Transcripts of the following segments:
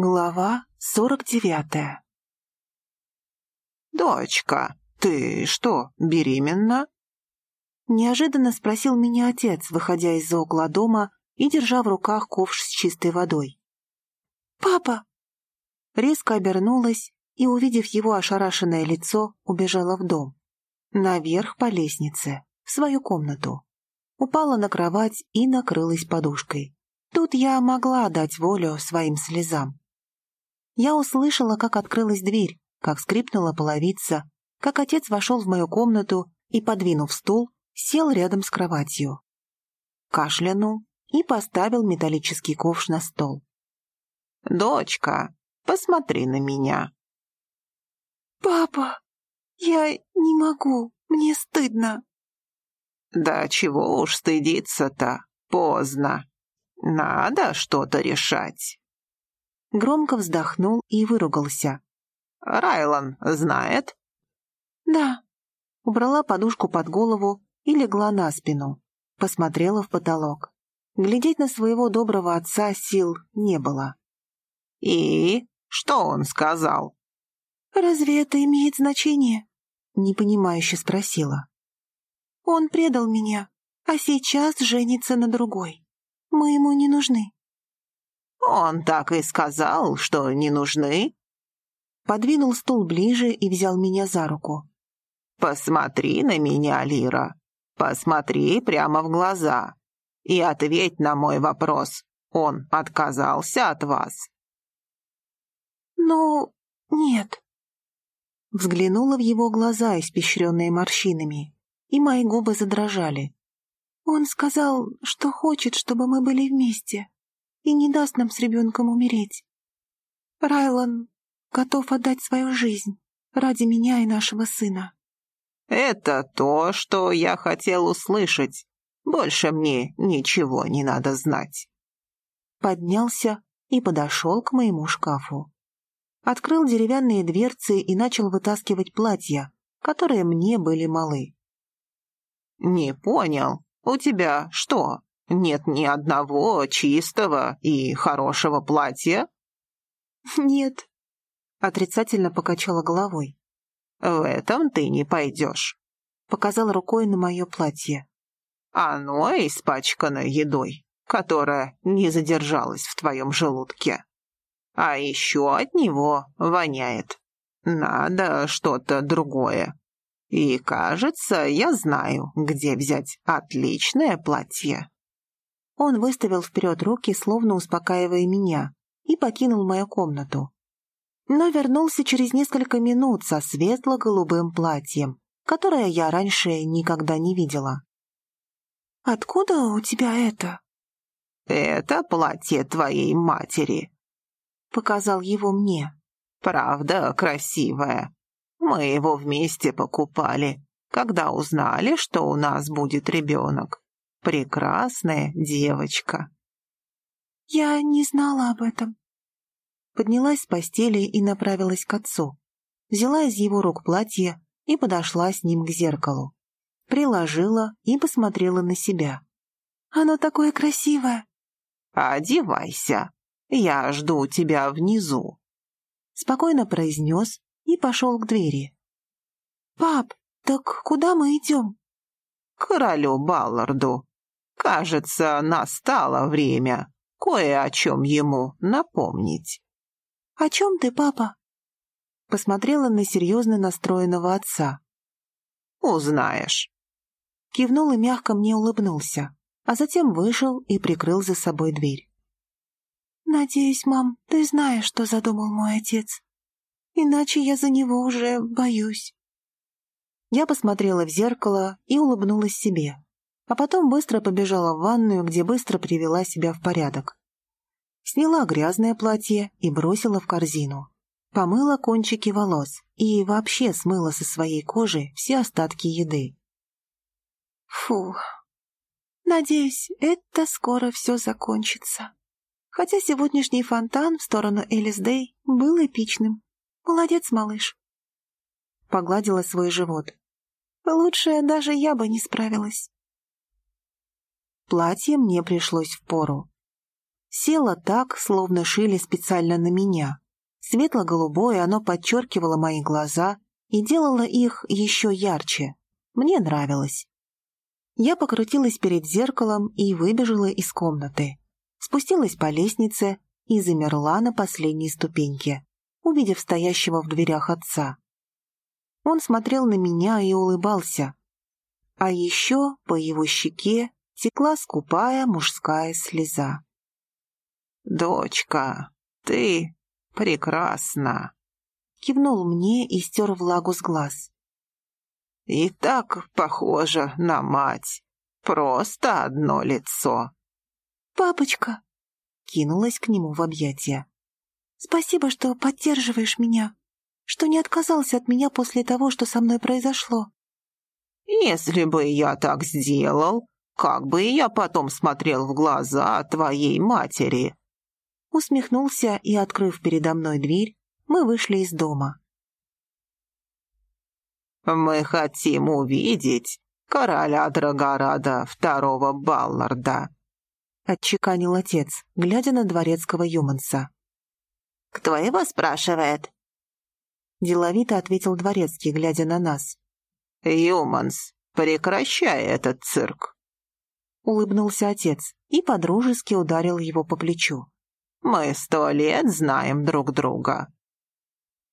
Глава сорок девятая «Дочка, ты что, беременна?» Неожиданно спросил меня отец, выходя из-за угла дома и держа в руках ковш с чистой водой. «Папа!» Резко обернулась и, увидев его ошарашенное лицо, убежала в дом. Наверх по лестнице, в свою комнату. Упала на кровать и накрылась подушкой. Тут я могла дать волю своим слезам. Я услышала, как открылась дверь, как скрипнула половица, как отец вошел в мою комнату и, подвинув стул, сел рядом с кроватью. Кашлянул и поставил металлический ковш на стол. «Дочка, посмотри на меня». «Папа, я не могу, мне стыдно». «Да чего уж стыдиться-то, поздно. Надо что-то решать». Громко вздохнул и выругался. «Райлан знает?» «Да». Убрала подушку под голову и легла на спину. Посмотрела в потолок. Глядеть на своего доброго отца сил не было. «И? Что он сказал?» «Разве это имеет значение?» Непонимающе спросила. «Он предал меня, а сейчас женится на другой. Мы ему не нужны». «Он так и сказал, что не нужны?» Подвинул стул ближе и взял меня за руку. «Посмотри на меня, Лира. Посмотри прямо в глаза и ответь на мой вопрос. Он отказался от вас?» «Ну, нет». Взглянула в его глаза, испещренные морщинами, и мои губы задрожали. Он сказал, что хочет, чтобы мы были вместе и не даст нам с ребенком умереть. Райлан готов отдать свою жизнь ради меня и нашего сына. «Это то, что я хотел услышать. Больше мне ничего не надо знать». Поднялся и подошел к моему шкафу. Открыл деревянные дверцы и начал вытаскивать платья, которые мне были малы. «Не понял. У тебя что, нет ни одного чистого и хорошего платья?» «Нет», — отрицательно покачала головой. «В этом ты не пойдешь», — показал рукой на мое платье. «Оно испачкано едой, которая не задержалась в твоем желудке. А еще от него воняет. Надо что-то другое. И, кажется, я знаю, где взять отличное платье». Он выставил вперед руки, словно успокаивая меня, и покинул мою комнату. Но вернулся через несколько минут со светло-голубым платьем, которое я раньше никогда не видела. «Откуда у тебя это?» «Это платье твоей матери», — показал его мне. «Правда красивое. Мы его вместе покупали, когда узнали, что у нас будет ребенок. Прекрасная девочка. Я не знала об этом. Поднялась с постели и направилась к отцу. Взяла из его рук платье и подошла с ним к зеркалу. Приложила и посмотрела на себя. Оно такое красивое. «Одевайся, я жду тебя внизу», — спокойно произнес и пошел к двери. «Пап, так куда мы идем?» «К королю Балларду. Кажется, настало время кое о чем ему напомнить. «О чем ты, папа?» Посмотрела на серьезно настроенного отца. «Узнаешь». Кивнул и мягко мне улыбнулся, а затем вышел и прикрыл за собой дверь. «Надеюсь, мам, ты знаешь, что задумал мой отец. Иначе я за него уже боюсь». Я посмотрела в зеркало и улыбнулась себе а потом быстро побежала в ванную, где быстро привела себя в порядок. Сняла грязное платье и бросила в корзину. Помыла кончики волос и вообще смыла со своей кожи все остатки еды. Фух. Надеюсь, это скоро все закончится. Хотя сегодняшний фонтан в сторону Элис Дэй был эпичным. Молодец, малыш. Погладила свой живот. Лучше даже я бы не справилась. Платье мне пришлось в пору. Село так, словно шили специально на меня. Светло-голубое оно подчеркивало мои глаза и делало их еще ярче. Мне нравилось. Я покрутилась перед зеркалом и выбежала из комнаты. Спустилась по лестнице и замерла на последней ступеньке, увидев стоящего в дверях отца. Он смотрел на меня и улыбался. А еще по его щеке текла скупая мужская слеза. «Дочка, ты прекрасна!» Кивнул мне и стер влагу с глаз. «И так похожа на мать. Просто одно лицо». «Папочка!» Кинулась к нему в объятия. «Спасибо, что поддерживаешь меня, что не отказался от меня после того, что со мной произошло». «Если бы я так сделал, как бы я потом смотрел в глаза твоей матери?» усмехнулся и, открыв передо мной дверь, мы вышли из дома. «Мы хотим увидеть короля Драгорада второго Балларда», — отчеканил отец, глядя на дворецкого Юманса. «Кто его спрашивает?» Деловито ответил дворецкий, глядя на нас. «Юманс, прекращай этот цирк!» Улыбнулся отец и подружески ударил его по плечу. Мы сто лет знаем друг друга».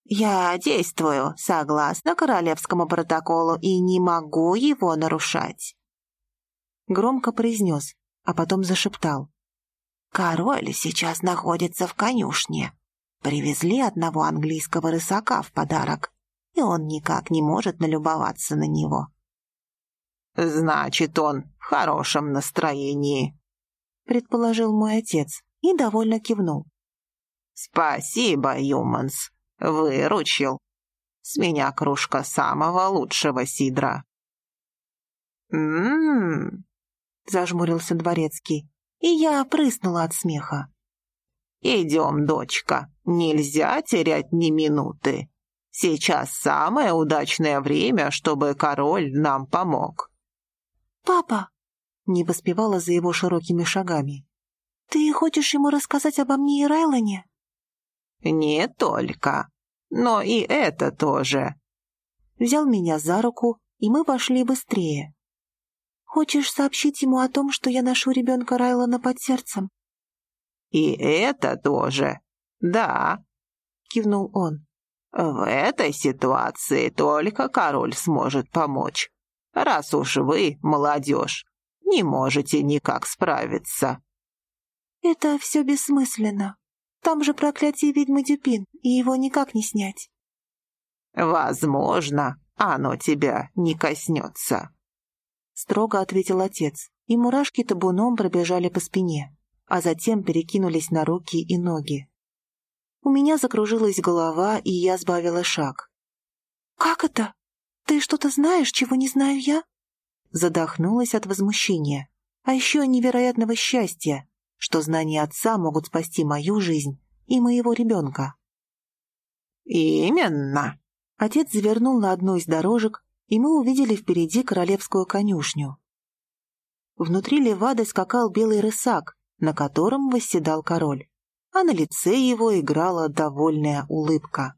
«Я действую согласно королевскому протоколу и не могу его нарушать», — громко произнес, а потом зашептал. «Король сейчас находится в конюшне. Привезли одного английского рысака в подарок, и он никак не может налюбоваться на него». «Значит, он в хорошем настроении», — предположил мой отец и довольно кивнул. «Спасибо, Юманс, выручил. С меня кружка самого лучшего сидра». «М-м-м», зажмурился дворецкий, и я прыснула от смеха. «Идем, дочка, нельзя терять ни минуты. Сейчас самое удачное время, чтобы король нам помог». «Папа!» — не поспевала за его широкими шагами. «Ты хочешь ему рассказать обо мне и Райлоне?» «Не только, но и это тоже». Взял меня за руку, и мы пошли быстрее. «Хочешь сообщить ему о том, что я ношу ребенка Райлона под сердцем?» «И это тоже, да», — кивнул он. «В этой ситуации только король сможет помочь, раз уж вы, молодежь, не можете никак справиться». «Это все бессмысленно. Там же проклятие ведьмы Дюпин, и его никак не снять». «Возможно, оно тебя не коснется», — строго ответил отец, и мурашки табуном пробежали по спине, а затем перекинулись на руки и ноги. У меня закружилась голова, и я сбавила шаг. «Как это? Ты что-то знаешь, чего не знаю я?» Задохнулась от возмущения, а еще невероятного счастья, что знания отца могут спасти мою жизнь и моего ребенка. «Именно!» Отец завернул на одну из дорожек, и мы увидели впереди королевскую конюшню. Внутри левады скакал белый рысак, на котором восседал король, а на лице его играла довольная улыбка.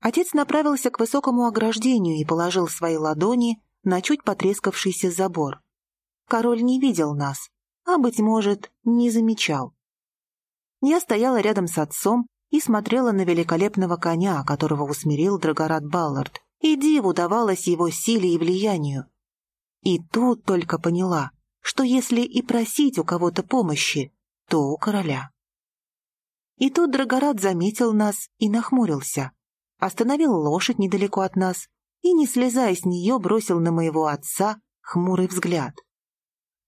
Отец направился к высокому ограждению и положил свои ладони на чуть потрескавшийся забор. Король не видел нас, а, быть может, не замечал. Я стояла рядом с отцом и смотрела на великолепного коня, которого усмирил Драгорат Баллард, и диву давалось его силе и влиянию. И тут только поняла, что если и просить у кого-то помощи, то у короля. И тут Драгорат заметил нас и нахмурился, остановил лошадь недалеко от нас и, не слезая с нее, бросил на моего отца хмурый взгляд.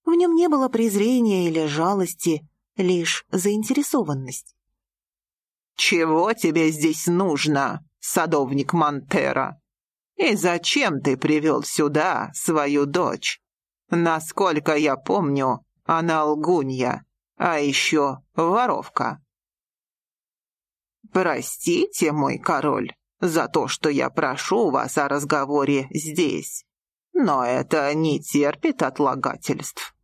В нем не было презрения или жалости, лишь заинтересованность. «Чего тебе здесь нужно, садовник Монтера? И зачем ты привел сюда свою дочь? Насколько я помню, она лгунья, а еще воровка». «Простите, мой король, за то, что я прошу вас о разговоре здесь, но это не терпит отлагательств».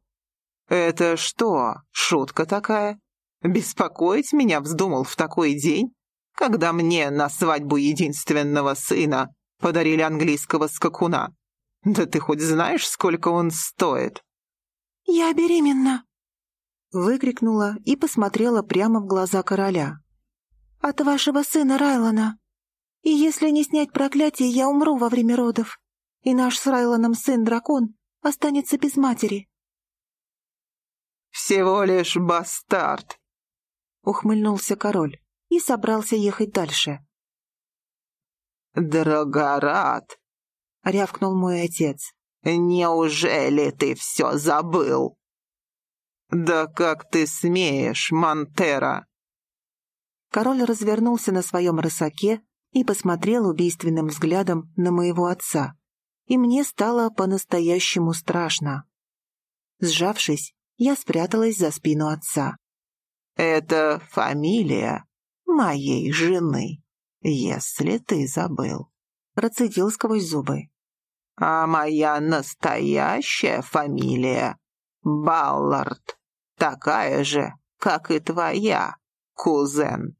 «Это что, шутка такая? Беспокоить меня вздумал в такой день, когда мне на свадьбу единственного сына подарили английского скакуна? Да ты хоть знаешь, сколько он стоит?» «Я беременна!» Выкрикнула и посмотрела прямо в глаза короля. «От вашего сына Райлона. И если не снять проклятие, я умру во время родов, и наш с Райлоном сын-дракон останется без матери». «Всего лишь бастард!» — ухмыльнулся король и собрался ехать дальше. «Драгорат!» — рявкнул мой отец. «Неужели ты все забыл?» «Да как ты смеешь, Монтера!» Король развернулся на своем рысаке и посмотрел убийственным взглядом на моего отца. И мне стало по-настоящему страшно. Сжавшись, я спряталась за спину отца. «Это фамилия моей жены, если ты забыл», — процедил сквозь зубы. «А моя настоящая фамилия — Баллард, такая же, как и твоя, кузен».